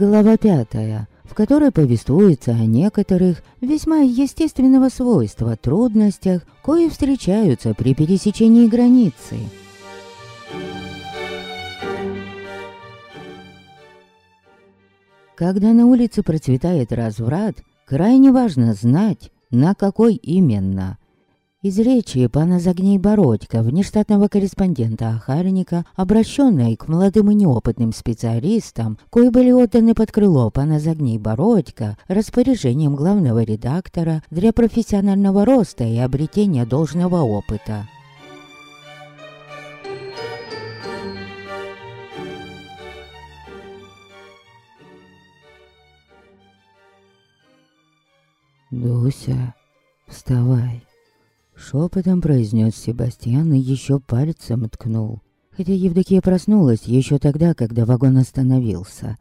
Глава пятая, в которой повествуется о некоторых весьма естественного свойства трудностях, кои встречаются при пересечении границы. Когда на улице процветает разврат, крайне важно знать, на какой именно – из речи пана Загней Бородько, внештатного корреспондента Ахарника, обращенной к молодым и неопытным специалистам, кои были отданы под крыло пана Загней Бородько распоряжением главного редактора для профессионального роста и обретения должного опыта. «Дуся, вставай!» Шепотом произнес Себастьян и еще пальцем ткнул. Хотя Евдокия проснулась еще тогда, когда вагон остановился.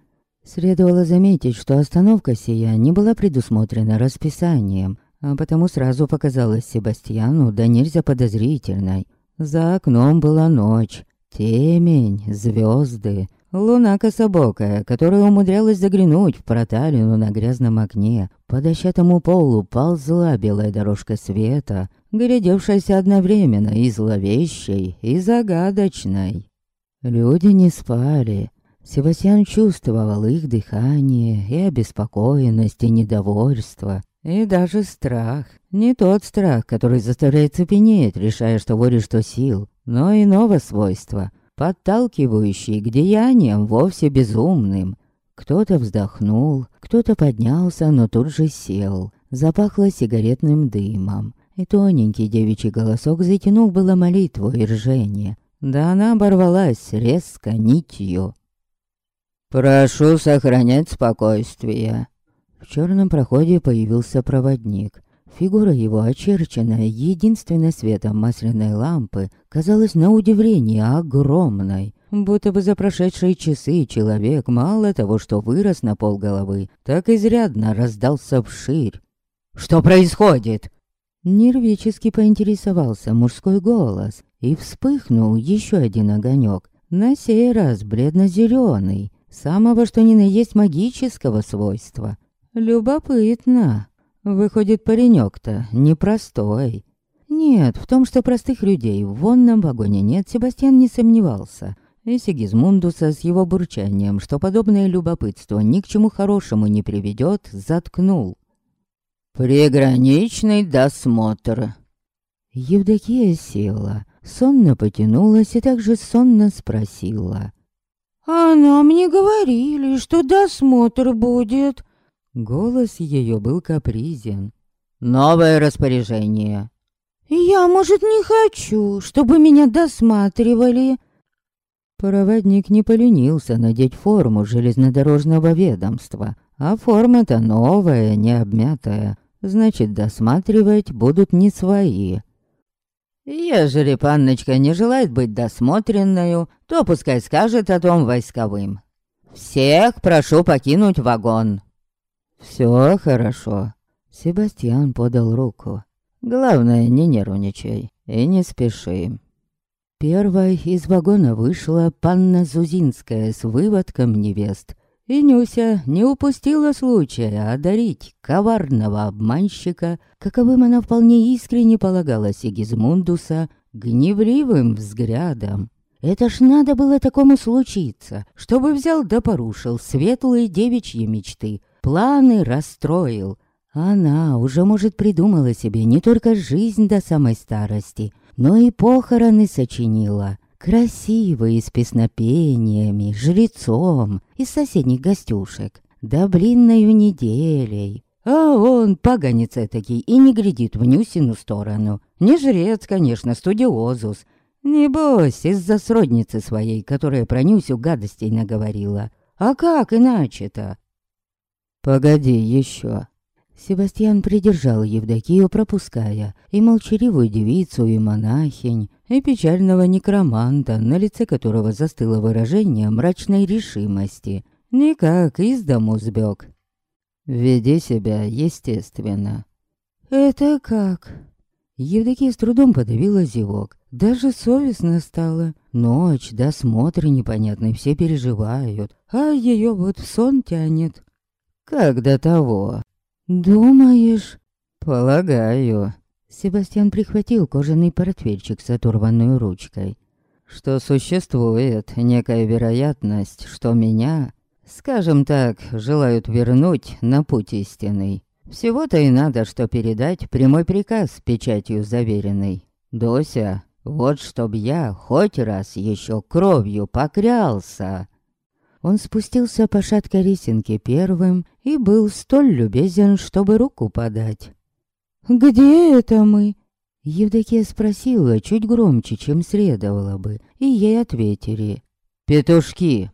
Следовало заметить, что остановка сия не была предусмотрена расписанием, а потому сразу показалась Себастьяну да нельзя подозрительной. За окном была ночь, темень, звезды, луна кособокая, которая умудрялась заглянуть в проталину на грязном окне. По дощатому полу ползла белая дорожка света, глядевшаяся одновременно и зловещей, и загадочной. Люди не спали. Себастьян чувствовал их дыхание, и обеспокоенность, и недовольство, и даже страх. Не тот страх, который заставляет цепенеть, решая, что воли, что сил, но иного свойства, подталкивающий к деяниям вовсе безумным. Кто-то вздохнул, кто-то поднялся, но тут же сел. Запахло сигаретным дымом и тоненький девичий голосок затянул было молитву и ржение. Да она оборвалась резко нитью. «Прошу сохранять спокойствие». В черном проходе появился проводник. Фигура его, очерченная единственной светом масляной лампы, казалась на удивление огромной. Будто бы за прошедшие часы человек мало того, что вырос на полголовы, так изрядно раздался вширь. «Что происходит?» Нервически поинтересовался мужской голос, и вспыхнул еще один огонек, на сей раз бледно-зеленый, самого что ни на есть магического свойства. Любопытно. Выходит, паренек-то непростой. Нет, в том, что простых людей в вонном вагоне нет, Себастьян не сомневался. И Сигизмундуса с его бурчанием, что подобное любопытство ни к чему хорошему не приведет, заткнул. «Приграничный досмотр». Евдокия села, сонно потянулась и также сонно спросила. «А нам не говорили, что досмотр будет». Голос ее был капризен. «Новое распоряжение». «Я, может, не хочу, чтобы меня досматривали». Проводник не поленился надеть форму железнодорожного ведомства, а форма-то новая, не обмятая, значит, досматривать будут не свои. Ежели панночка не желает быть досмотренною, то пускай скажет о том войсковым. Всех прошу покинуть вагон. Все хорошо. Себастьян подал руку. Главное, не нервничай и не спеши. Первой из вагона вышла панна Зузинская с выводком невест и Нюся не упустила случая одарить коварного обманщика, каковым она вполне искренне полагала Сигизмундуса, гневливым взглядом. Это ж надо было такому случиться, чтобы взял да порушил светлые девичьи мечты, планы расстроил. Она уже, может, придумала себе не только жизнь до самой старости, но и похороны сочинила — Красивый, с песнопениями, жрецом из соседних гостюшек, да блинною неделей. А он, поганец этакий, и не глядит в Нюсину сторону. Не жрец, конечно, студиозус. Небось, из-за сродницы своей, которая про Нюсю гадостей наговорила. А как иначе-то? Погоди еще. Себастьян придержал Евдокию, пропуская и молчаливую девицу, и монахинь, и печального некроманта, на лице которого застыло выражение мрачной решимости. Никак из дому сбег. Веди себя естественно. Это как? Евдокия с трудом подавила зевок. Даже совестно стало. Ночь, досмотр непонятный, все переживают, а ее вот в сон тянет. Как до того? Думаешь? Полагаю. Себастьян прихватил кожаный портфельчик с оторванной ручкой. Что существует некая вероятность, что меня, скажем так, желают вернуть на путь истинный. Всего-то и надо, что передать прямой приказ печатью заверенный. Дося, вот чтоб я хоть раз еще кровью покрялся. Он спустился по шаткой ресенке первым и был столь любезен, чтобы руку подать. «Где это мы?» Евдокия спросила чуть громче, чем следовало бы, и ей ответили. «Петушки!»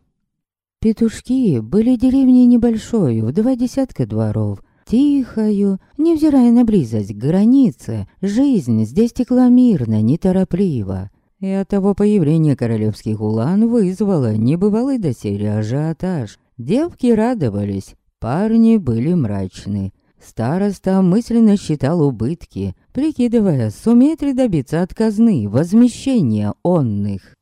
Петушки были деревней небольшой, в два десятка дворов, Тихою, невзирая на близость к границе, жизнь здесь текла мирно, неторопливо. И от того появления королевских улан вызвало небывалый доселе ажиотаж. Девки радовались, парни были мрачны. Староста мысленно считал убытки, прикидывая, сумеет ли добиться от возмещения онных.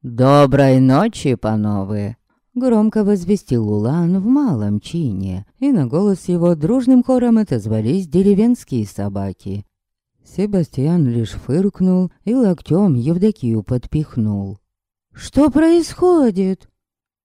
«Доброй ночи, панове!» Громко возвестил Улан в малом чине, и на голос его дружным хором отозвались деревенские собаки. Себастьян лишь фыркнул и локтем Евдокию подпихнул. «Что происходит?»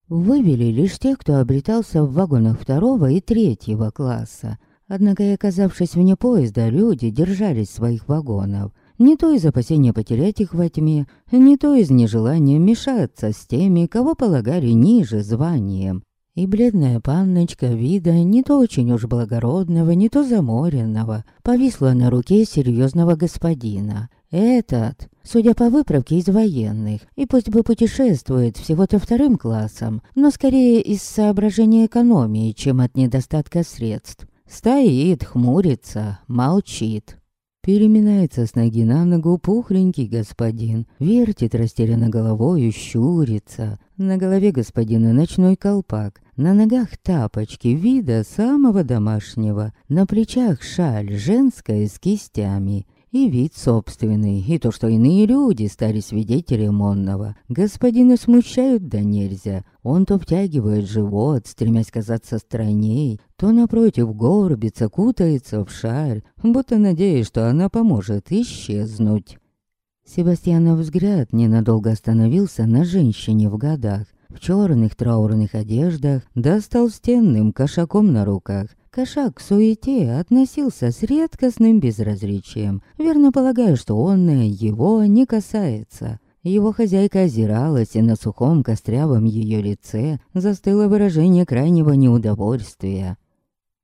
Вывели лишь тех, кто обретался в вагонах второго и третьего класса. Однако и оказавшись вне поезда, люди держались своих вагонов – не то из опасения потерять их во тьме, не то из нежелания мешаться с теми, кого полагали ниже званием. И бледная панночка вида, не то очень уж благородного, не то заморенного, повисла на руке серьезного господина. Этот, судя по выправке из военных, и пусть бы путешествует всего-то вторым классом, но скорее из соображения экономии, чем от недостатка средств. Стоит, хмурится, молчит. Переминается с ноги на ногу пухленький господин, вертит растерянно головой и щурится. На голове господина ночной колпак, на ногах тапочки вида самого домашнего, на плечах шаль женская с кистями и вид собственный, и то, что иные люди стали свидетелем онного. Господина смущают да нельзя. Он то втягивает живот, стремясь казаться странней, то напротив горбится, кутается в шаль, будто надеясь, что она поможет исчезнуть. Себастьянов взгляд ненадолго остановился на женщине в годах, в черных траурных одеждах, да с толстенным кошаком на руках. Кошак к суете относился с редкостным безразличием, верно полагая, что он его не касается. Его хозяйка озиралась, и на сухом кострявом ее лице застыло выражение крайнего неудовольствия.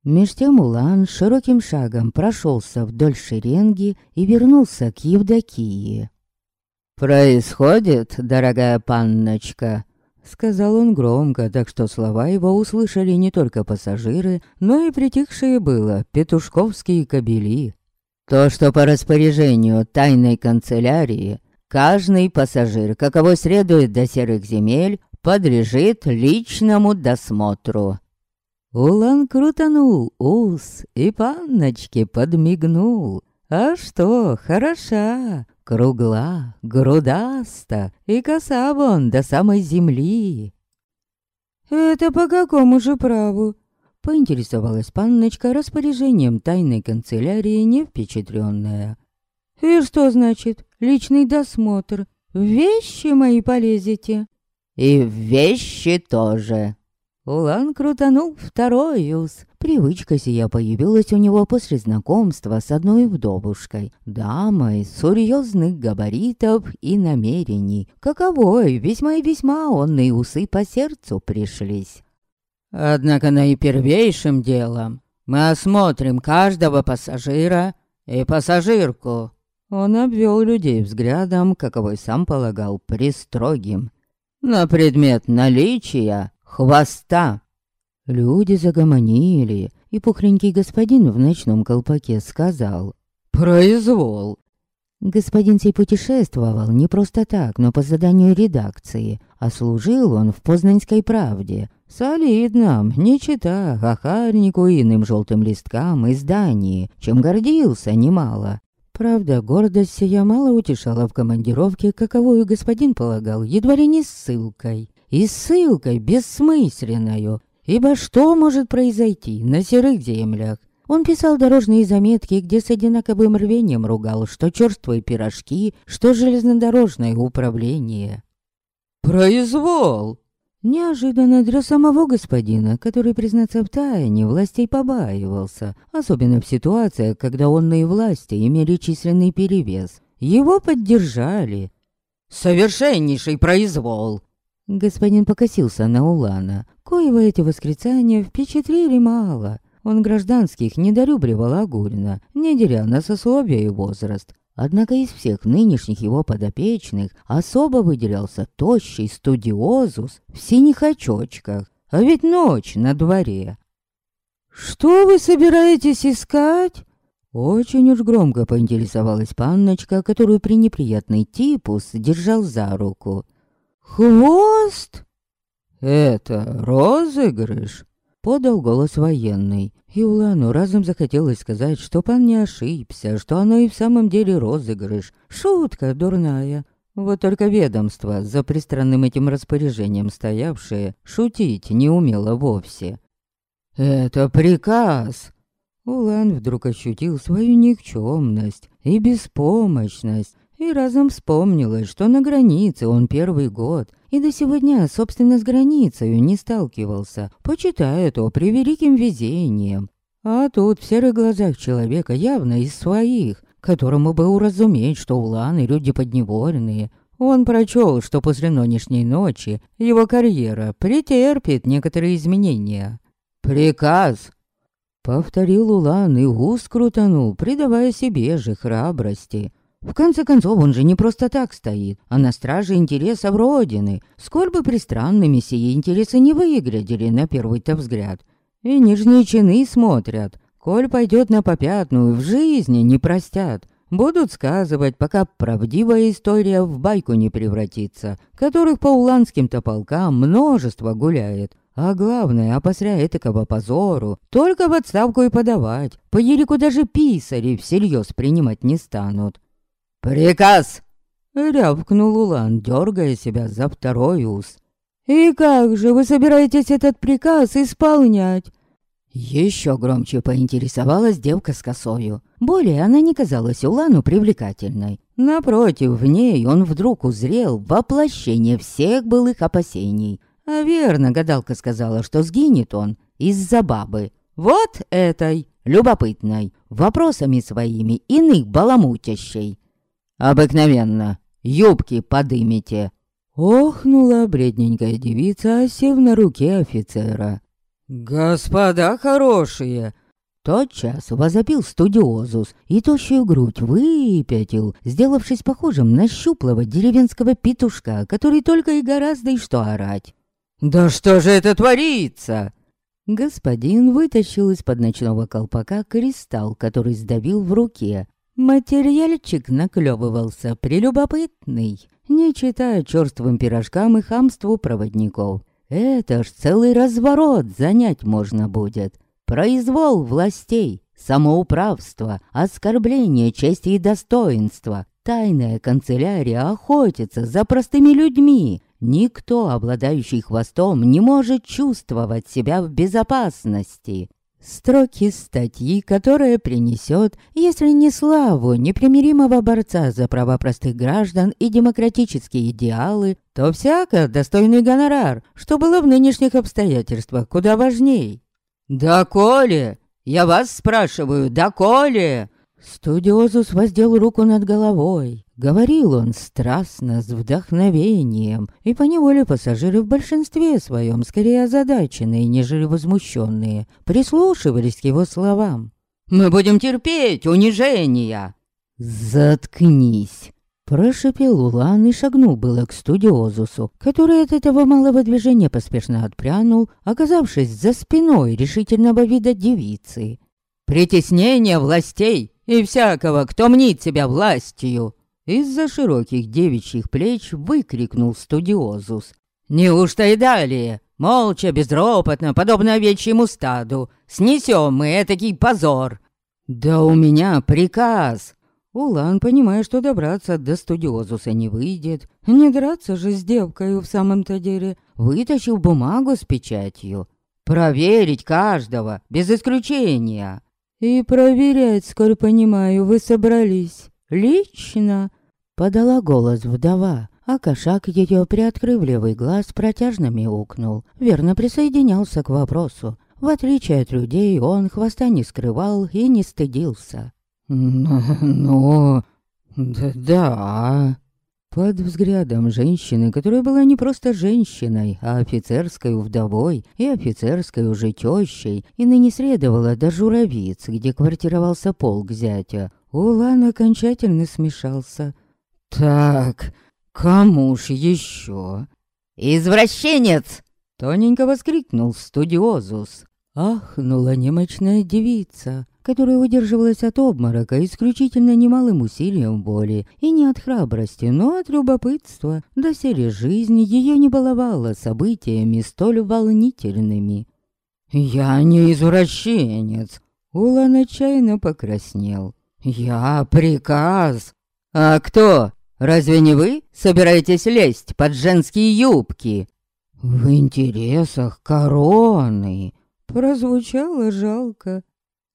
Меж тем Улан широким шагом прошелся вдоль шеренги и вернулся к Евдокии. «Происходит, дорогая панночка», Сказал он громко, так что слова его услышали не только пассажиры, но и притихшие было петушковские кобели. То, что по распоряжению тайной канцелярии каждый пассажир, каково следует до серых земель, подлежит личному досмотру. Улан крутанул ус и панночке подмигнул. А что, хороша, Кругла, грудаста и коса вон до самой земли. «Это по какому же праву?» Поинтересовалась панночка распоряжением тайной канцелярии, не впечатленная. «И что значит личный досмотр? В вещи мои полезете?» «И в вещи тоже», Улан крутанул второй уз. Привычка сия появилась у него после знакомства с одной вдовушкой, дамой серьезных габаритов и намерений, каковой весьма и весьма онные усы по сердцу пришлись. Однако наипервейшим делом мы осмотрим каждого пассажира и пассажирку. Он обвел людей взглядом, каковой сам полагал пристрогим, на предмет наличия хвоста!» Люди загомонили, и пухленький господин в ночном колпаке сказал «Произвол!». Господин сей путешествовал не просто так, но по заданию редакции, а служил он в Познанской правде. Солидно, не чита Ахарнику и иным желтым листкам издании, чем гордился немало. Правда, гордость сия мало утешала в командировке, каковую господин полагал, едва ли не ссылкой. И ссылкой бессмысленною, ибо что может произойти на серых землях? Он писал дорожные заметки, где с одинаковым рвением ругал, что черствые пирожки, что железнодорожное управление. «Произвол!» Неожиданно для самого господина, который, признаться в тайне, властей побаивался, особенно в ситуациях, когда онные власти имели численный перевес. Его поддержали. «Совершеннейший произвол!» Господин покосился на Улана, коего эти восклицания впечатлили мало. Он гражданских недолюбливал огульно, не деря на сословие и возраст. Однако из всех нынешних его подопечных особо выделялся тощий студиозус в синих очочках. А ведь ночь на дворе. «Что вы собираетесь искать?» Очень уж громко поинтересовалась панночка, которую при неприятный типус держал за руку. «Хвост?» «Это розыгрыш?» Подал голос военный. И Улану разом захотелось сказать, что пан не ошибся, что оно и в самом деле розыгрыш. Шутка дурная. Вот только ведомство, за пристранным этим распоряжением стоявшее, шутить не умело вовсе. «Это приказ!» Улан вдруг ощутил свою никчемность и беспомощность, и разом вспомнилось, что на границе он первый год, и до сегодня, собственно, с границей не сталкивался, почитая то превеликим везением. А тут в серых глазах человека явно из своих, которому бы уразуметь, что уланы люди подневольные. Он прочел, что после нынешней ночи его карьера претерпит некоторые изменения. «Приказ!» Повторил Улан и ус крутанул, придавая себе же храбрости. В конце концов, он же не просто так стоит, а на страже интересов Родины. Сколь бы пристранными сие интересы не выглядели на первый-то взгляд. И нижние чины смотрят. Коль пойдет на попятную, в жизни не простят. Будут сказывать, пока правдивая история в байку не превратится, которых по уланским-то полкам множество гуляет. А главное, опосря этакого позору, только в отставку и подавать. По Ерику даже писари всерьез принимать не станут. «Приказ!» — рявкнул Улан, дергая себя за второй ус. «И как же вы собираетесь этот приказ исполнять?» Еще громче поинтересовалась девка с косою. Более она не казалась Улану привлекательной. Напротив, в ней он вдруг узрел воплощение всех былых опасений. А верно, гадалка сказала, что сгинет он из-за бабы. Вот этой, любопытной, вопросами своими иных баламутящей. «Обыкновенно. Юбки подымите!» Охнула бредненькая девица, осев на руке офицера. «Господа хорошие!» Тотчас возопил студиозус и тощую грудь выпятил, сделавшись похожим на щуплого деревенского петушка, который только и гораздо и что орать. «Да что же это творится?» Господин вытащил из-под ночного колпака кристалл, который сдавил в руке, Материальчик наклевывался прелюбопытный, не читая черствым пирожкам и хамству проводников. Это ж целый разворот занять можно будет. Произвол властей, самоуправство, оскорбление чести и достоинства. Тайная канцелярия охотится за простыми людьми. Никто, обладающий хвостом, не может чувствовать себя в безопасности. Строки статьи, которая принесет, если не славу непримиримого борца за права простых граждан и демократические идеалы, то всяко достойный гонорар, что было в нынешних обстоятельствах куда важней. «Да коли? Я вас спрашиваю, да коли?» Студиозус воздел руку над головой. Говорил он страстно, с вдохновением, и поневоле пассажиры в большинстве своем, скорее озадаченные, нежели возмущенные, прислушивались к его словам. «Мы будем терпеть унижения!» «Заткнись!» Прошипел Улан и шагнул было к студиозусу, который от этого малого движения поспешно отпрянул, оказавшись за спиной решительного вида девицы. «Притеснение властей и всякого, кто мнит себя властью!» Из-за широких девичьих плеч выкрикнул студиозус. «Неужто и далее? Молча, безропотно, подобно овечьему стаду. Снесем мы этакий позор!» «Да у меня приказ!» Улан, понимая, что добраться до студиозуса не выйдет, не драться же с девкой в самом-то деле, вытащил бумагу с печатью. Проверить каждого, без исключения. И проверять, скоро понимаю, вы собрались. Лично. Подала голос вдова, а кошак ее, приоткрыв левый глаз, протяжно мяукнул. Верно присоединялся к вопросу. В отличие от людей, он хвоста не скрывал и не стыдился. «Ну, да, да...» Под взглядом женщины, которая была не просто женщиной, а офицерской вдовой и офицерской уже тещей, и ныне следовала до Журавиц, где квартировался полк зятя, Улан окончательно смешался. «Так, кому ж еще?» «Извращенец!» Тоненько воскликнул студиозус. Ахнула немощная девица, которая удерживалась от обморока исключительно немалым усилием воли, и не от храбрости, но от любопытства. До серии жизни ее не баловала событиями столь волнительными. «Я не извращенец!» Улан отчаянно покраснел. «Я приказ!» «А кто? Разве не вы собираетесь лезть под женские юбки?» «В интересах короны!» Прозвучало жалко.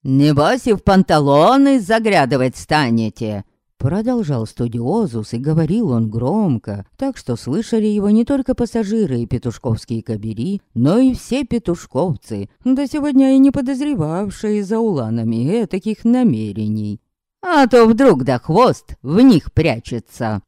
«Небось и в панталоны заглядывать станете!» Продолжал студиозус, и говорил он громко, так что слышали его не только пассажиры и петушковские кабери, но и все петушковцы, до сегодня и не подозревавшие за уланами таких намерений. «А то вдруг да хвост в них прячется!»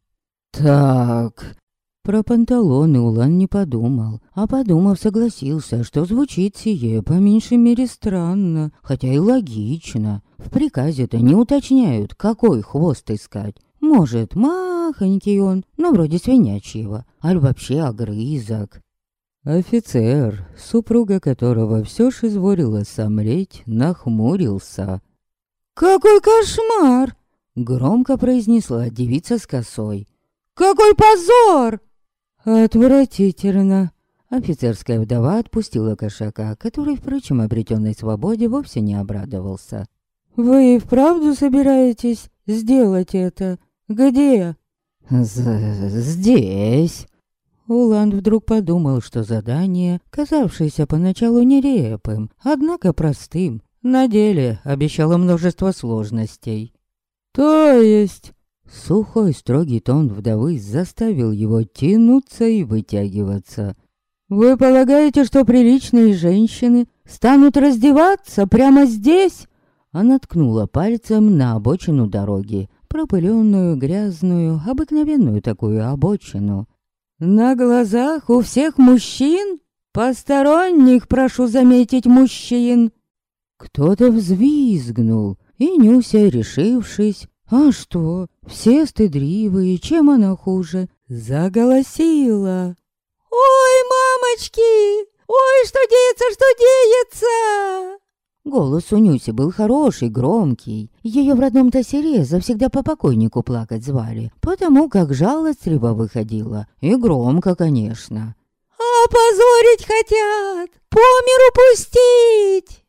«Так, про панталоны Улан не подумал, а подумав, согласился, что звучит сие по меньшей мере странно, хотя и логично. В приказе-то не уточняют, какой хвост искать. Может, махонький он, но вроде свинячьего, аль вообще огрызок. Офицер, супруга которого все ж изволила сомлеть, нахмурился. «Какой кошмар!» — громко произнесла девица с косой. «Какой позор!» Отвратительно. Офицерская вдова отпустила кошака, который, впрочем, обретенной свободе вовсе не обрадовался. «Вы и вправду собираетесь сделать это? Где?» З «Здесь». Уланд вдруг подумал, что задание, казавшееся поначалу нерепым, однако простым, на деле обещало множество сложностей. «То есть Сухой строгий тон вдовы заставил его тянуться и вытягиваться. «Вы полагаете, что приличные женщины станут раздеваться прямо здесь?» Она ткнула пальцем на обочину дороги, пропыленную, грязную, обыкновенную такую обочину. «На глазах у всех мужчин? Посторонних, прошу заметить, мужчин!» Кто-то взвизгнул, и Нюся, решившись, а что, все стыдривые, чем она хуже? Заголосила. «Ой, мамочки! Ой, что деется, что деется!» Голос у Нюси был хороший, громкий. Ее в родном Тосере завсегда по покойнику плакать звали, потому как жалостливо выходила. И громко, конечно. «Опозорить хотят! По миру пустить!»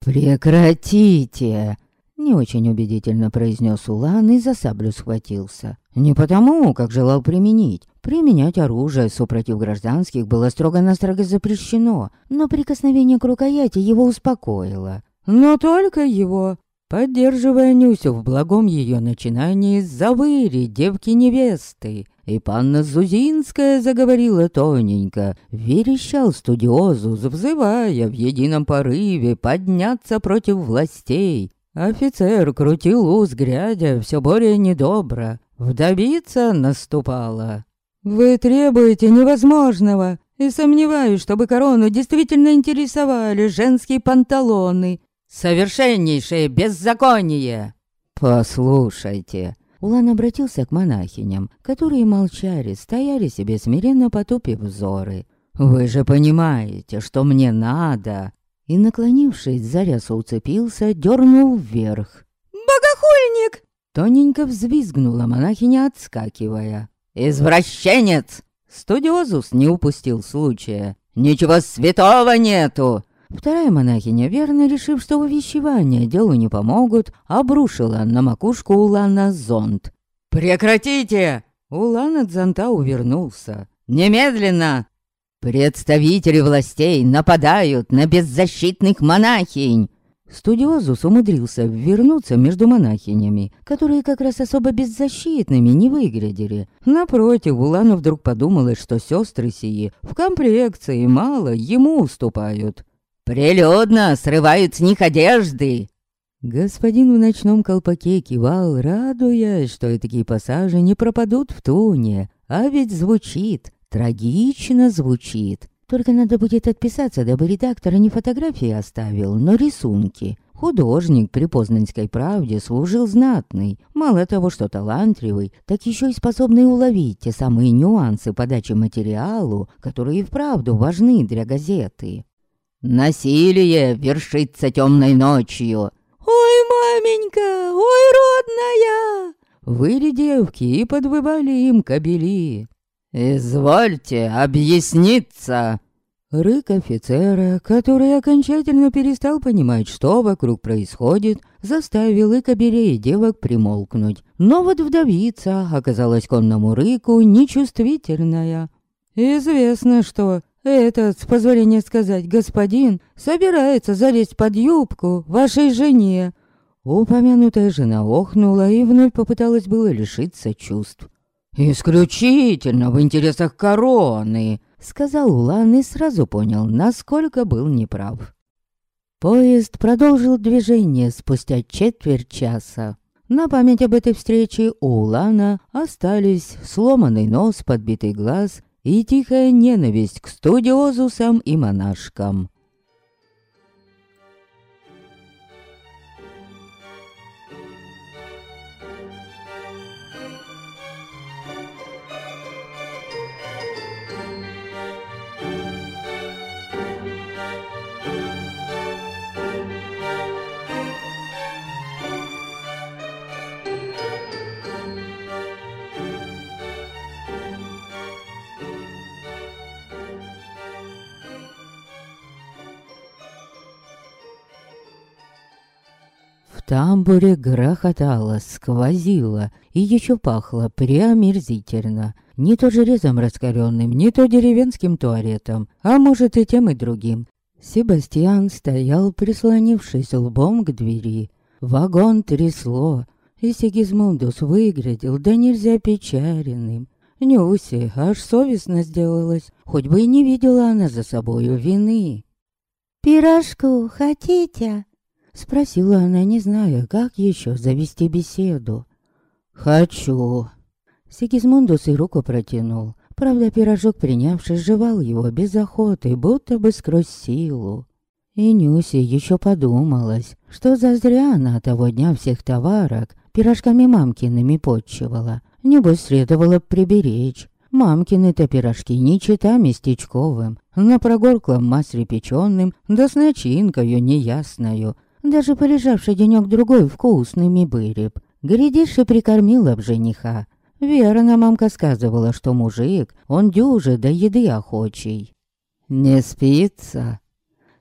«Прекратите!» Не очень убедительно произнес Улан и за саблю схватился. Не потому, как желал применить. Применять оружие супротив гражданских было строго-настрого запрещено, но прикосновение к рукояти его успокоило. Но только его. Поддерживая Нюсю в благом ее начинании, завыри девки-невесты. И панна Зузинская заговорила тоненько, верещал студиозус, взывая в едином порыве подняться против властей, Офицер крутил ус, грядя, все более недобро. Вдовица наступала. «Вы требуете невозможного, и сомневаюсь, чтобы корону действительно интересовали женские панталоны. Совершеннейшее беззаконие!» «Послушайте!» Улан обратился к монахиням, которые молчали, стояли себе смиренно потупив взоры. «Вы же понимаете, что мне надо!» И, наклонившись, за рясу уцепился, дернул вверх. «Богохульник!» Тоненько взвизгнула монахиня, отскакивая. «Извращенец!» Студиозус не упустил случая. «Ничего святого нету! Вторая монахиня, верно решив, что увещевания делу не помогут, обрушила на макушку Улана зонт. «Прекратите!» Улан от зонта увернулся. «Немедленно!» «Представители властей нападают на беззащитных монахинь!» Студиозус умудрился вернуться между монахинями, которые как раз особо беззащитными не выглядели. Напротив, Улану вдруг подумалось, что сестры сии в комплекции мало ему уступают. «Прилюдно срывают с них одежды!» Господин в ночном колпаке кивал, радуясь, что и такие пассажи не пропадут в туне. А ведь звучит, трагично звучит. Только надо будет отписаться, дабы редактор не фотографии оставил, но рисунки. Художник при Познанской правде служил знатный. Мало того, что талантливый, так еще и способный уловить те самые нюансы подачи материалу, которые и вправду важны для газеты. «Насилие вершится темной ночью!» «Ой, маменька! Ой, родная!» Выли девки и подвывали им кобели. «Извольте объясниться!» Рык офицера, который окончательно перестал понимать, что вокруг происходит, заставил и кобелей девок примолкнуть. Но вот вдовица оказалась конному рыку нечувствительная. Известно, что этот, с позволения сказать, господин, собирается залезть под юбку вашей жене. Упомянутая жена охнула и вновь попыталась было лишиться чувств. «Исключительно в интересах короны», — сказал Улан и сразу понял, насколько был неправ. Поезд продолжил движение спустя четверть часа. На память об этой встрече у Улана остались сломанный нос, подбитый глаз и тихая ненависть к студиозусам и монашкам. Тамбуре грохотало, сквозило и еще пахло преомерзительно. Не то железом раскаленным, не то деревенским туалетом, а может и тем и другим. Себастьян стоял, прислонившись лбом к двери. Вагон трясло, и Сигизмундус выглядел да нельзя печаренным. Нюсе аж совестно сделалось, хоть бы и не видела она за собою вины. «Пирожку хотите?» Спросила она, не зная, как еще завести беседу. «Хочу». Сигизмундус и руку протянул. Правда, пирожок, принявший, жевал его без охоты, будто бы сквозь силу. И Нюси еще подумалось, что зазря она того дня всех товарок пирожками мамкиными подчивала. Небось, следовало приберечь. Мамкины-то пирожки не чита местечковым, на прогорклом масле печеным, да с начинкою неясною, даже полежавший денёк-другой вкусными были б. Глядишь, и прикормила б жениха. Верно, мамка сказывала, что мужик, он дюже до еды охочий. «Не спится?»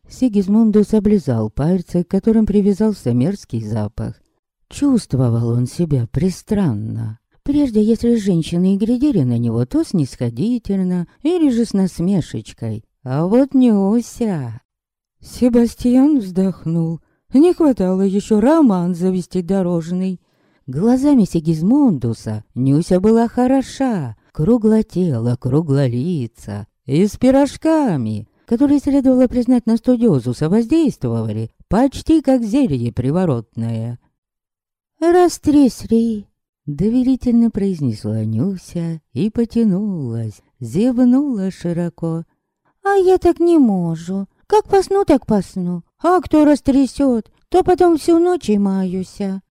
Сигизмундус облизал пальцы, к которым привязался мерзкий запах. Чувствовал он себя пристранно. Прежде, если женщины и глядели на него, то снисходительно или же с насмешечкой. А вот не Ося. Себастьян вздохнул. Не хватало еще роман завести дорожный. Глазами Сигизмундуса Нюся была хороша, круглотела, круглолица и с пирожками, которые, следовало признать, на студиозуса воздействовали, почти как зелье приворотное. «Растрясли!» — доверительно произнесла Нюся и потянулась, зевнула широко. «А я так не могу. Как посну, так посну. А кто растрясет, то потом всю ночь и маюся.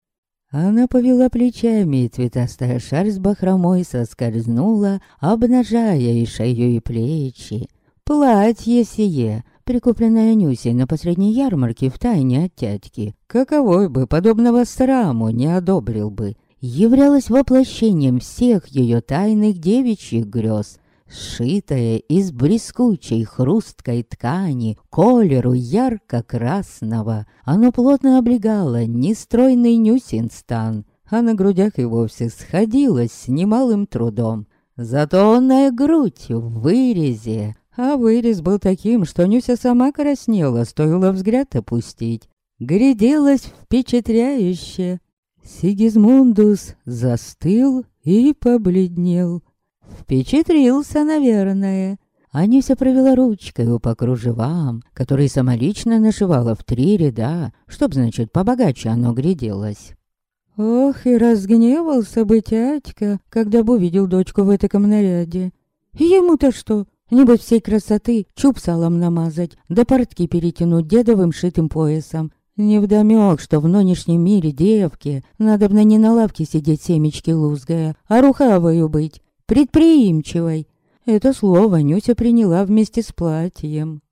Она повела плечами, и цветастая шаль с бахромой соскользнула, обнажая и шею, и плечи. Платье сие, прикупленное Нюсей на последней ярмарке в тайне от тятьки, каковой бы подобного сраму не одобрил бы, являлось воплощением всех ее тайных девичьих грез. Сшитое из брескучей хрусткой ткани колеру ярко-красного. Оно плотно облегало нестройный нюсинстан, а на грудях и вовсе сходилось с немалым трудом. Зато онная грудь в вырезе, а вырез был таким, что Нюся сама краснела, стоило взгляд опустить. Гляделась впечатляюще. Сигизмундус застыл и побледнел. Впечатлился, наверное. Анюся провела ручкой по кружевам, которые самолично нашивала в три ряда, чтоб, значит, побогаче оно гляделось. Ох, и разгневался бы тятька, когда бы увидел дочку в этом наряде. Ему-то что? Небось всей красоты чуб салом намазать, да портки перетянуть дедовым шитым поясом. Невдомёк, что в нынешнем мире девке надо бы не на лавке сидеть семечки лузгая, а рухавою быть, предприимчивой. Это слово Нюся приняла вместе с платьем.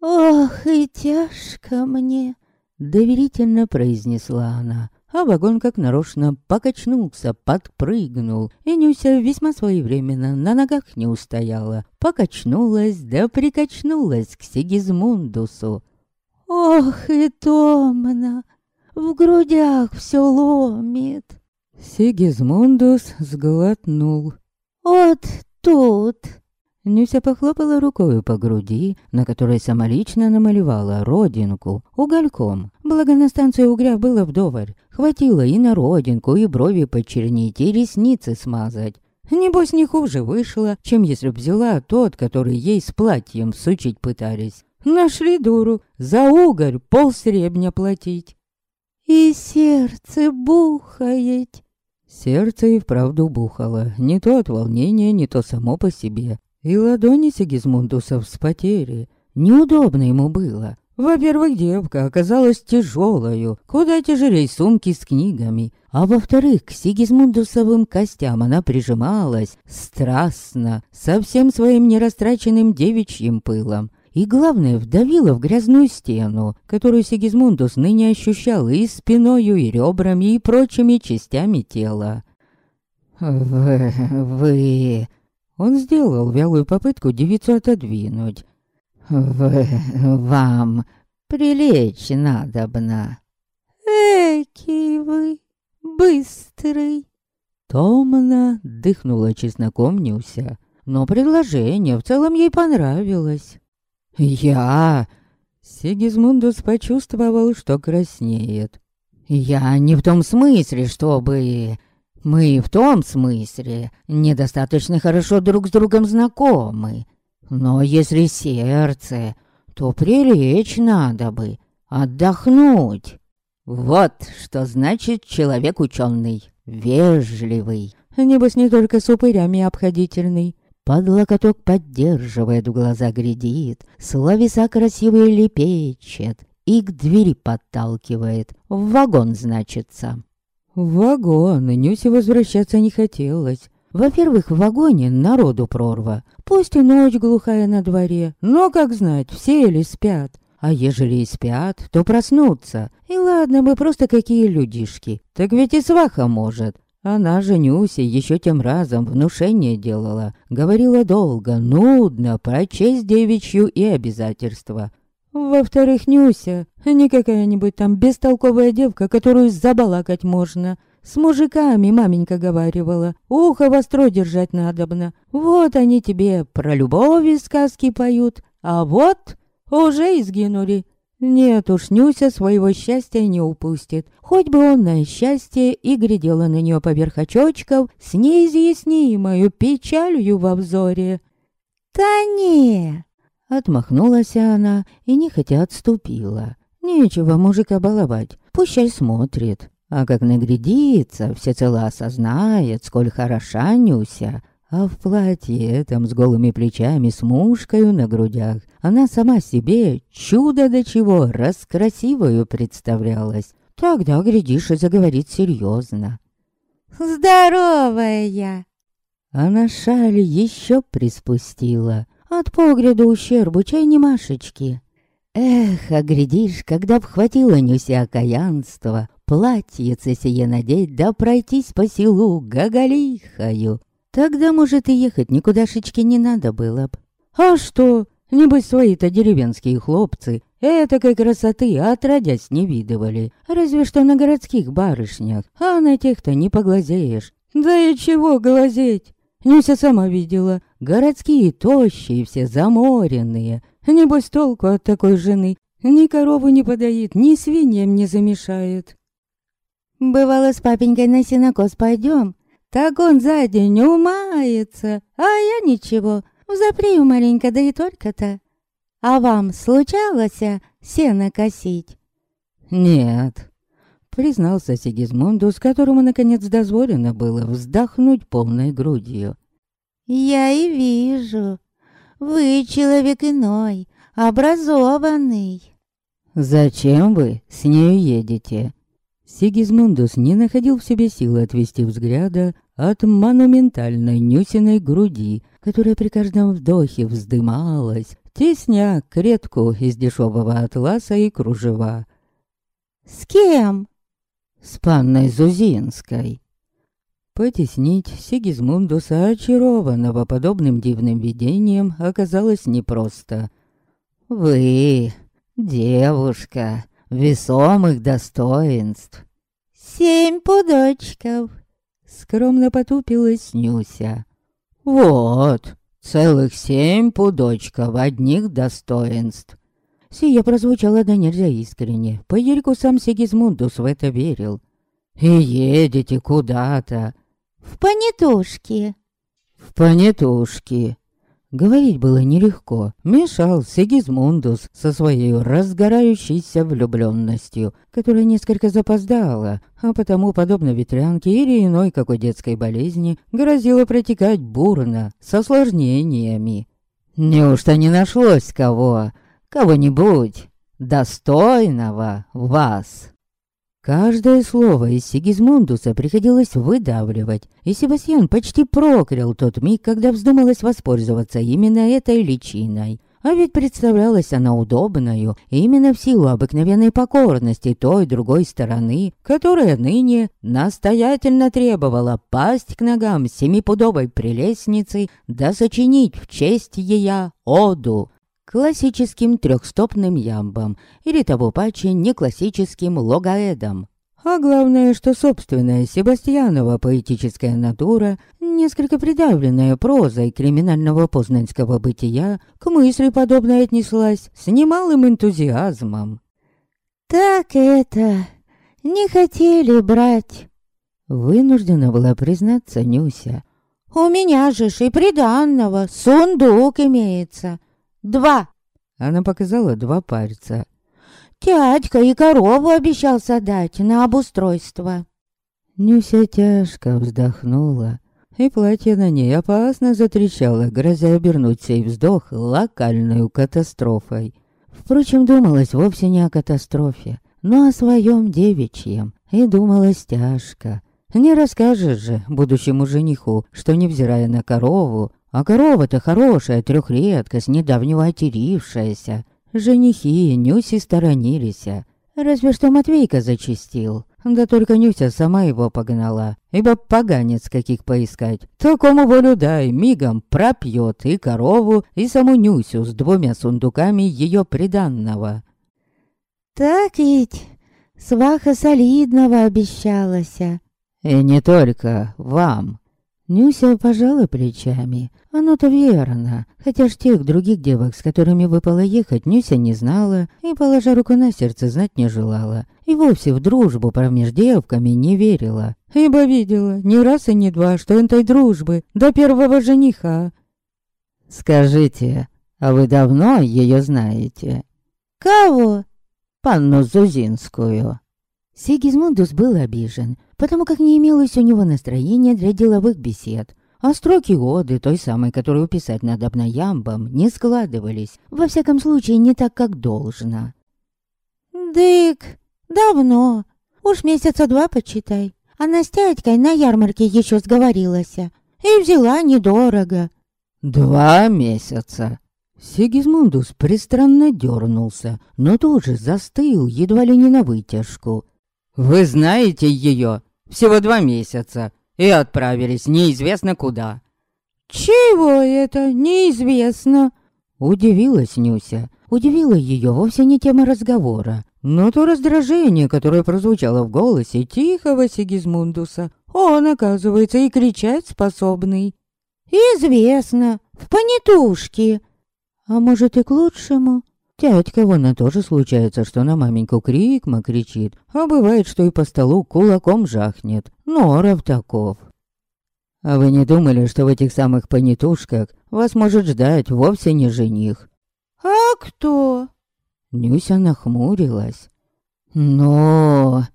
«Ох, и тяжко мне!» — доверительно произнесла она а вагон как нарочно покачнулся, подпрыгнул, и Нюся весьма своевременно на ногах не устояла, покачнулась да прикачнулась к Сигизмундусу. «Ох и томно! В грудях все ломит!» Сигизмундус сглотнул. «Вот тут!» Нюся похлопала рукою по груди, на которой самолично намалевала родинку, угольком. Благо на станции угря было вдоволь. Хватило и на родинку, и брови почернить, и ресницы смазать. Небось, не хуже вышло, чем если б взяла тот, который ей с платьем сучить пытались. Нашли дуру, за уголь полсребня платить. И сердце бухает. Сердце и вправду бухало, не то от волнения, не то само по себе. И ладони Сигизмундуса вспотели. Неудобно ему было. Во-первых, девка оказалась тяжелою, куда тяжелей сумки с книгами. А во-вторых, к Сигизмундусовым костям она прижималась страстно, со всем своим нерастраченным девичьим пылом. И главное, вдавила в грязную стену, которую Сигизмундус ныне ощущал и спиною, и ребрами, и прочими частями тела. «Вы... вы...» Он сделал вялую попытку девицу отодвинуть. «В... вам прилечь надобно». «Эки вы быстрый!» Томно дыхнула чесноком Нюся, но предложение в целом ей понравилось. «Я...» Сигизмундус почувствовал, что краснеет. «Я не в том смысле, чтобы...» Мы в том смысле недостаточно хорошо друг с другом знакомы. Но если сердце, то прилечь надо бы, отдохнуть. Вот что значит человек ученый, вежливый. Небось не только с упырями обходительный. Под локоток поддерживает, в глаза глядит, словеса красивые лепечет и к двери подталкивает. В вагон, значится. В вагон Нюсе возвращаться не хотелось. Во-первых, в вагоне народу прорва. Пусть и ночь глухая на дворе, но, как знать, все или спят. А ежели и спят, то проснутся. И ладно мы просто какие людишки. Так ведь и сваха может. Она же Нюсе еще тем разом внушение делала. Говорила долго, нудно, про честь девичью и обязательства. Во-вторых, Нюся, не какая-нибудь там бестолковая девка, которую забалакать можно. С мужиками маменька говаривала, ухо востро держать надобно. Вот они тебе про любовь сказки поют, а вот уже изгинули. Нет уж, Нюся своего счастья не упустит. Хоть бы он на счастье и глядела на нее поверх очочков с неизъяснимою печалью во взоре. «Да не!» Отмахнулась она и нехотя отступила. Нечего мужика баловать, пущай смотрит. А как наглядится, всецело осознает, сколь хороша Нюся. А в платье этом с голыми плечами, с мушкою на грудях, она сама себе чудо до чего раскрасивую представлялась. Тогда, глядишь, и заговорит серьезно. «Здоровая!» Она шаль еще приспустила, от погреда ущербу чай не Машечки. Эх, а глядишь, когда б хватило Нюся окаянства, платьице сие надеть, да пройтись по селу гоголихою. Тогда, может, и ехать никудашечки не надо было б. А что? Небось, свои-то деревенские хлопцы Этакой красоты отродясь не видывали, разве что на городских барышнях, а на тех-то не поглазеешь. Да и чего глазеть? Нюся сама видела, городские тощие все заморенные. Небось толку от такой жены. Ни корову не подоит, ни свиньям не замешает. Бывало, с папенькой на синокос пойдем. Так он за день умается, а я ничего, взапрею маленько, да и только-то. А вам случалось сено косить? Нет, признался Сигизмунду, с которому наконец дозволено было вздохнуть полной грудью. Я и вижу. Вы человек иной, образованный. Зачем вы с нею едете? Сигизмундус не находил в себе силы отвести взгляда от монументальной Нюсиной груди, которая при каждом вдохе вздымалась, тесня кретку из дешевого атласа и кружева. «С кем?» «С панной Зузинской». Потеснить Сигизмундуса, очарованного подобным дивным видением, оказалось непросто. «Вы, девушка, весомых достоинств». «Семь пудочков», — скромно потупилась Нюся. «Вот, Целых семь пудочков одних достоинств. Сия прозвучало да нельзя искренне. По Ельку сам Сигизмундус в это верил. «И едете куда-то?» «В понятушке». «В понятушке», Говорить было нелегко. Мешал Сигизмундус со своей разгорающейся влюбленностью, которая несколько запоздала, а потому, подобно ветрянке или иной какой детской болезни, грозила протекать бурно, с осложнениями. Неужто не нашлось кого, кого-нибудь достойного вас? Каждое слово из Сигизмундуса приходилось выдавливать, и Себастьян почти проклял тот миг, когда вздумалось воспользоваться именно этой личиной. А ведь представлялась она удобною именно в силу обыкновенной покорности той другой стороны, которая ныне настоятельно требовала пасть к ногам семипудовой прелестницы да сочинить в честь ея оду классическим трехстопным ямбом или того паче неклассическим логаэдом. А главное, что собственная Себастьянова поэтическая натура, несколько придавленная прозой криминального познанского бытия, к мысли подобной отнеслась с немалым энтузиазмом. «Так это... не хотели брать...» Вынуждена была признаться Нюся. «У меня же и приданного сундук имеется. Два!» Она показала два пальца. «Тядька и корову обещался дать на обустройство». Нюся тяжко вздохнула, и платье на ней опасно затрещало, грозя обернуть сей вздох локальной катастрофой. Впрочем, думалось вовсе не о катастрофе, но о своем девичьем, и думалось тяжко. Не расскажешь же будущему жениху, что, невзирая на корову, а корова-то хорошая, трехлетка, с недавнего отерившаяся. Женихи Нюси сторонились. Разве что Матвейка зачистил. Да только Нюся сама его погнала, ибо поганец каких поискать. Такому волю дай, мигом пропьет и корову, и саму Нюсю с двумя сундуками ее приданного. «Так ведь сваха солидного обещалась». «И не только вам», Нюся пожала плечами. Оно-то верно. Хотя ж тех других девок, с которыми выпало ехать, Нюся не знала и, положа руку на сердце, знать не желала. И вовсе в дружбу промеж девками не верила. Ибо видела ни раз и ни два, что этой дружбы до первого жениха. «Скажите, а вы давно ее знаете?» «Кого?» «Панну Зузинскую». Сигизмундус был обижен, потому как не имелось у него настроения для деловых бесед. А строки оды, той самой, которую писать надо на ямбом, не складывались. Во всяком случае, не так, как должно. «Дык, давно. Уж месяца два почитай. Она с тядькой на ярмарке еще сговорилась. И взяла недорого». «Два месяца?» Сигизмундус пристранно дернулся, но тут же застыл, едва ли не на вытяжку. «Вы знаете ее? Всего два месяца. И отправились неизвестно куда». «Чего это? Неизвестно!» Удивилась Нюся. Удивила ее вовсе не тема разговора, но то раздражение, которое прозвучало в голосе тихого Сигизмундуса. Он, оказывается, и кричать способный. «Известно, в понятушке!» «А может и к лучшему?» Тятька вон тоже случается, что на маменьку крикма кричит, а бывает, что и по столу кулаком жахнет. Норов таков. А вы не думали, что в этих самых понятушках вас может ждать вовсе не жених? А кто? Нюся нахмурилась. Но...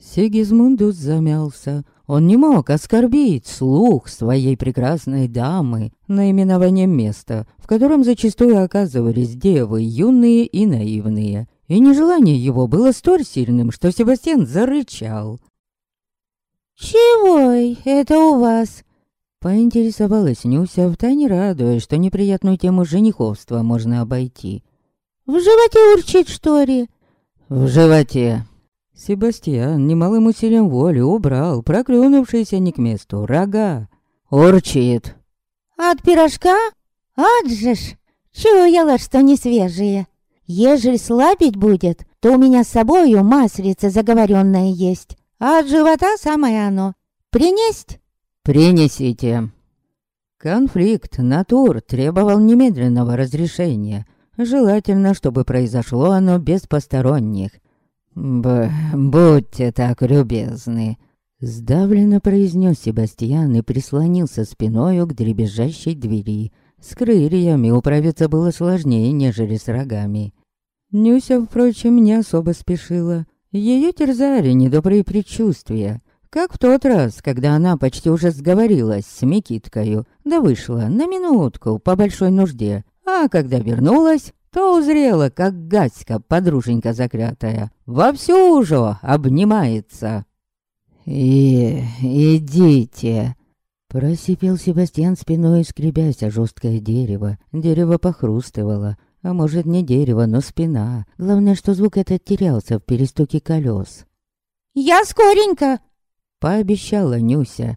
Сигизмундус замялся. Он не мог оскорбить слух своей прекрасной дамы наименованием места, в котором зачастую оказывались девы юные и наивные. И нежелание его было столь сильным, что Себастьян зарычал. «Чего это у вас?» Поинтересовалась Нюся, втайне радуясь, что неприятную тему жениховства можно обойти. «В животе урчит, что ли?» «В животе». Себастьян немалым усилием воли убрал проклюнувшиеся не к месту рога. «Урчит». «От пирожка? От же ж! Чуяла, что не свежие. Ежели слабить будет, то у меня с собою маслица заговоренная есть, а от живота самое оно. Принесть?» «Принесите». Конфликт натур требовал немедленного разрешения. Желательно, чтобы произошло оно без посторонних. «Б... будьте так любезны», — сдавленно произнес Себастьян и прислонился спиною к дребезжащей двери. С крыльями управиться было сложнее, нежели с рогами. Нюся, впрочем, не особо спешила. Ее терзали недобрые предчувствия. Как в тот раз, когда она почти уже сговорилась с Микиткою, да вышла на минутку по большой нужде, а когда вернулась, то узрела, как Гаська, подруженька заклятая, вовсю уже обнимается. «И... идите!» Просипел Себастьян спиной, скребясь о жесткое дерево. Дерево похрустывало. А может, не дерево, но спина. Главное, что звук этот терялся в перестуке колес. «Я скоренько!» пообещала Нюся.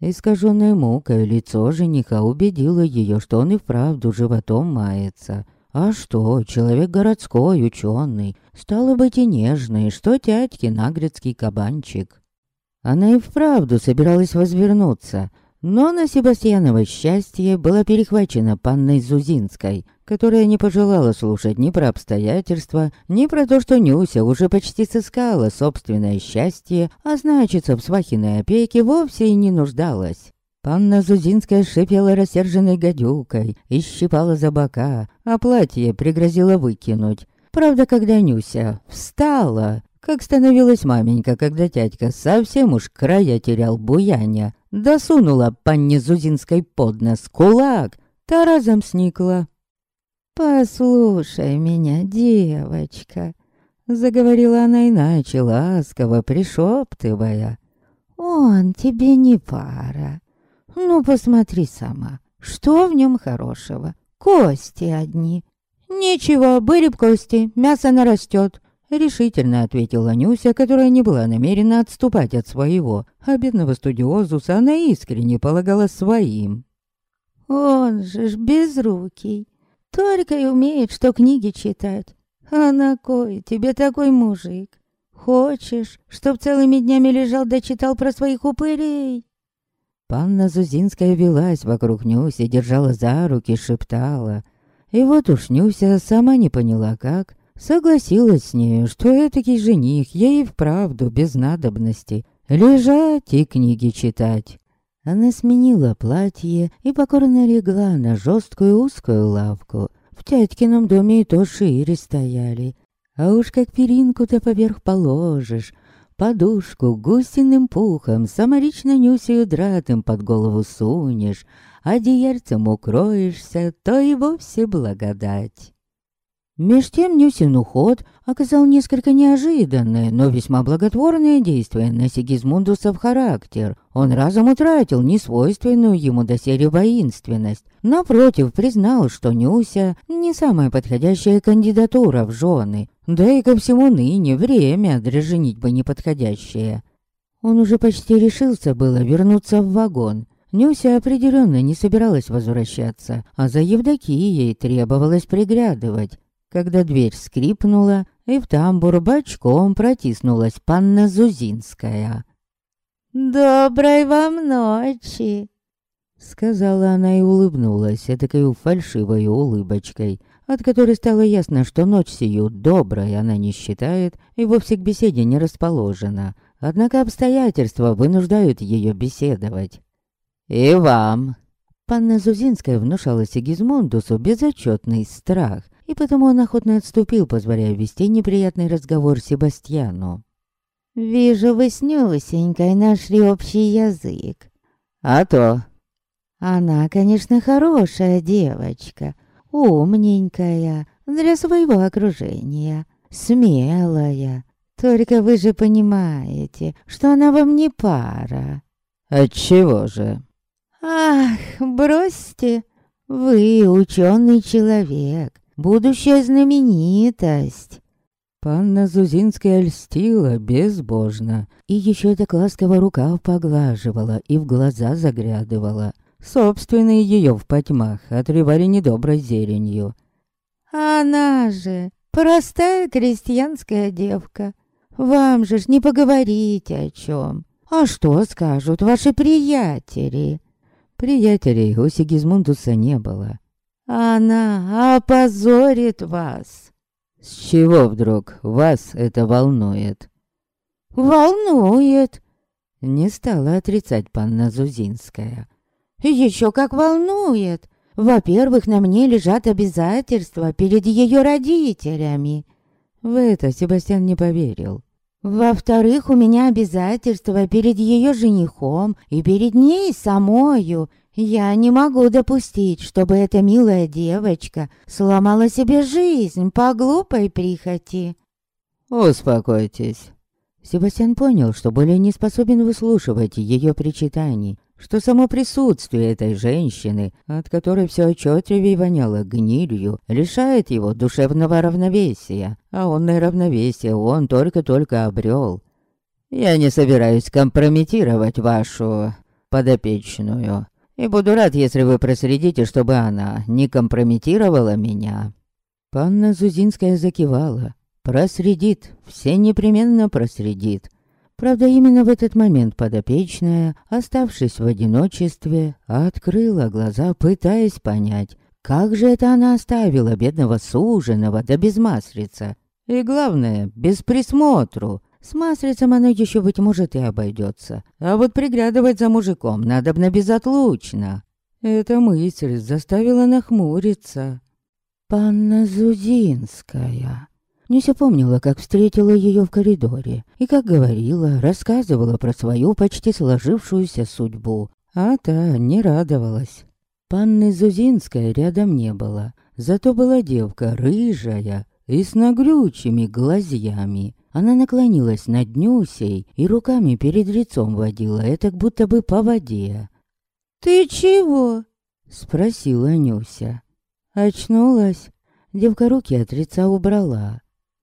Искаженное мукой лицо жениха убедило ее, что он и вправду животом мается. А что, человек городской, ученый, стало быть и нежный, что тятьки нагрецкий кабанчик. Она и вправду собиралась возвернуться, но на Себастьяново счастье была перехвачена панной Зузинской, которая не пожелала слушать ни про обстоятельства, ни про то, что Нюся уже почти сыскала собственное счастье, а значится в свахиной опеке вовсе и не нуждалась. Панна Зузинская шипела рассерженной гадюкой и щипала за бока, а платье пригрозила выкинуть. Правда, когда Нюся встала, как становилась маменька, когда тятька совсем уж края терял буяня, досунула панне Зузинской под нос кулак, та разом сникла. «Послушай меня, девочка», — заговорила она иначе, ласково пришептывая. «Он тебе не пара. Ну, посмотри сама, что в нем хорошего? Кости одни». «Ничего, были б кости, мясо нарастет. Решительно ответила Нюся, которая не была намерена отступать от своего, а бедного студиозуса она искренне полагала своим. «Он же ж безрукий, только и умеет, что книги читать. А на кой тебе такой мужик? Хочешь, чтоб целыми днями лежал да читал про своих упырей?» Панна Зузинская велась вокруг Нюси, держала за руки, шептала. И вот уж Нюся сама не поняла как, Согласилась с нею, что этакий жених ей вправду без надобности. Лежать и книги читать. Она сменила платье и покорно легла на жесткую узкую лавку. В тядькином доме и то шире стояли. А уж как перинку-то поверх положишь, подушку гусиным пухом, саморично нюсею дратым под голову сунешь, одеяльцем укроешься, то и вовсе благодать. Меж тем Нюсин уход оказал несколько неожиданное, но весьма благотворное действие на Сигизмундусов характер. Он разом утратил несвойственную ему доселе воинственность. Напротив, признал, что Нюся не самая подходящая кандидатура в жены. Да и ко всему ныне время для женитьбы неподходящее. Он уже почти решился было вернуться в вагон, Нюся определенно не собиралась возвращаться, а за Евдокией требовалось приглядывать. Когда дверь скрипнула, и в тамбур бочком протиснулась панна Зузинская. «Доброй вам ночи!» Сказала она и улыбнулась такой фальшивой улыбочкой, от которой стало ясно, что ночь сию доброй она не считает и вовсе к беседе не расположена. Однако обстоятельства вынуждают ее беседовать. «И вам!» Панна Зузинская внушала Сигизмундусу безотчетный страх, и потому он охотно отступил, позволяя вести неприятный разговор Себастьяну. «Вижу, вы с Нюсенькой нашли общий язык». «А то!» «Она, конечно, хорошая девочка, умненькая, для своего окружения, смелая. Только вы же понимаете, что она вам не пара». «Отчего же?» «Ах, бросьте, вы ученый человек, будущая знаменитость». Панна Зузинская льстила безбожно, и еще так ласково рукав поглаживала и в глаза заглядывала. Собственные ее в потьмах отрывали недоброй зеленью. «Она же простая крестьянская девка. Вам же ж не поговорить о чем. А что скажут ваши приятели?» Приятелей у Сигизмундуса не было. «Она опозорит вас!» «С чего вдруг вас это волнует?» «Волнует!» Не стала отрицать панна Зузинская. «Еще как волнует! Во-первых, на мне лежат обязательства перед ее родителями». В это Себастьян не поверил. Во-вторых, у меня обязательства перед ее женихом и перед ней самою. Я не могу допустить, чтобы эта милая девочка сломала себе жизнь по глупой прихоти. Успокойтесь. Себастьян понял, что более не способен выслушивать ее причитаний, что само присутствие этой женщины, от которой все отчетливее воняло гнилью, лишает его душевного равновесия, а он на равновесие он только-только обрел. Я не собираюсь компрометировать вашу подопечную, и буду рад, если вы проследите, чтобы она не компрометировала меня». Панна Зузинская закивала. «Проследит, все непременно проследит». Правда, именно в этот момент подопечная, оставшись в одиночестве, открыла глаза, пытаясь понять, как же это она оставила бедного суженого да без маслица. И главное, без присмотру. С маслицем оно еще, быть может, и обойдется. А вот приглядывать за мужиком надо бы безотлучно. Эта мысль заставила нахмуриться. «Панна Зудинская», Нюся помнила, как встретила ее в коридоре, и как говорила, рассказывала про свою почти сложившуюся судьбу. А та не радовалась. Панны Зузинской рядом не было, зато была девка рыжая и с нагрючими глазьями. Она наклонилась над Нюсей и руками перед лицом водила, это будто бы по воде. «Ты чего?» — спросила Нюся. Очнулась. Девка руки от лица убрала.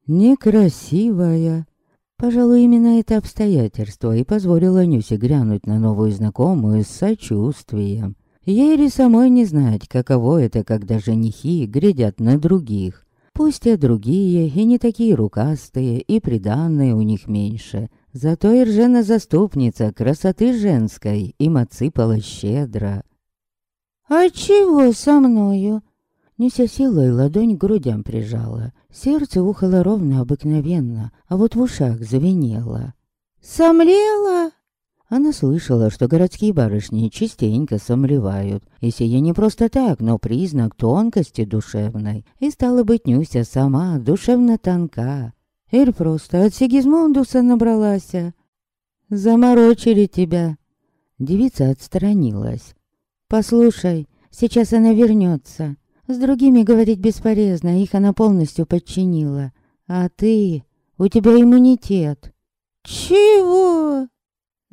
Некрасивая. Пожалуй, именно это обстоятельство и позволило Нюсе глянуть на новую знакомую с сочувствием. Ей ли самой не знать, каково это, когда женихи глядят на других. Пусть и другие, и не такие рукастые, и приданные у них меньше. Зато и ржена-заступница красоты женской им отсыпала щедро. «А чего со мною?» Неся силой ладонь к грудям прижала. Сердце ухало ровно обыкновенно, а вот в ушах звенело. «Сомлела?» Она слышала, что городские барышни частенько сомлевают, и сие не просто так, но признак тонкости душевной. И стала быть, Нюся сама душевно тонка. Эль просто от Сигизмундуса набралась. «Заморочили тебя». Девица отстранилась. «Послушай, сейчас она вернется. С другими говорить бесполезно, их она полностью подчинила. А ты... у тебя иммунитет. Чего?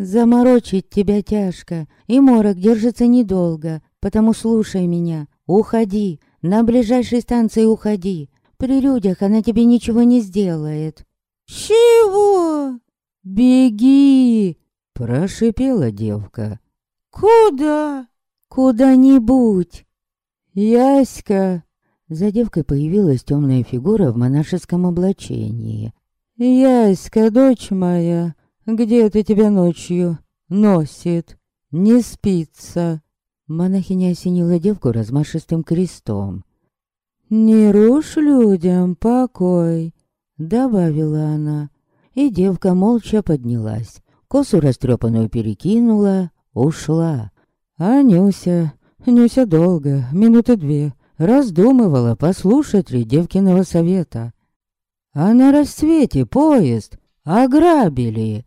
Заморочить тебя тяжко, и морок держится недолго, потому слушай меня. Уходи, на ближайшей станции уходи. При людях она тебе ничего не сделает. Чего? Беги, прошипела девка. Куда? Куда-нибудь. Яська. За девкой появилась темная фигура в монашеском облачении. «Яська, дочь моя, где ты тебя ночью носит? Не спится?» Монахиня осенила девку размашистым крестом. «Не рушь людям покой», — добавила она. И девка молча поднялась, косу растрепанную перекинула, ушла. А Нюся, Нюся долго, минуты две, раздумывала, послушать ли девкиного совета. А на рассвете поезд ограбили.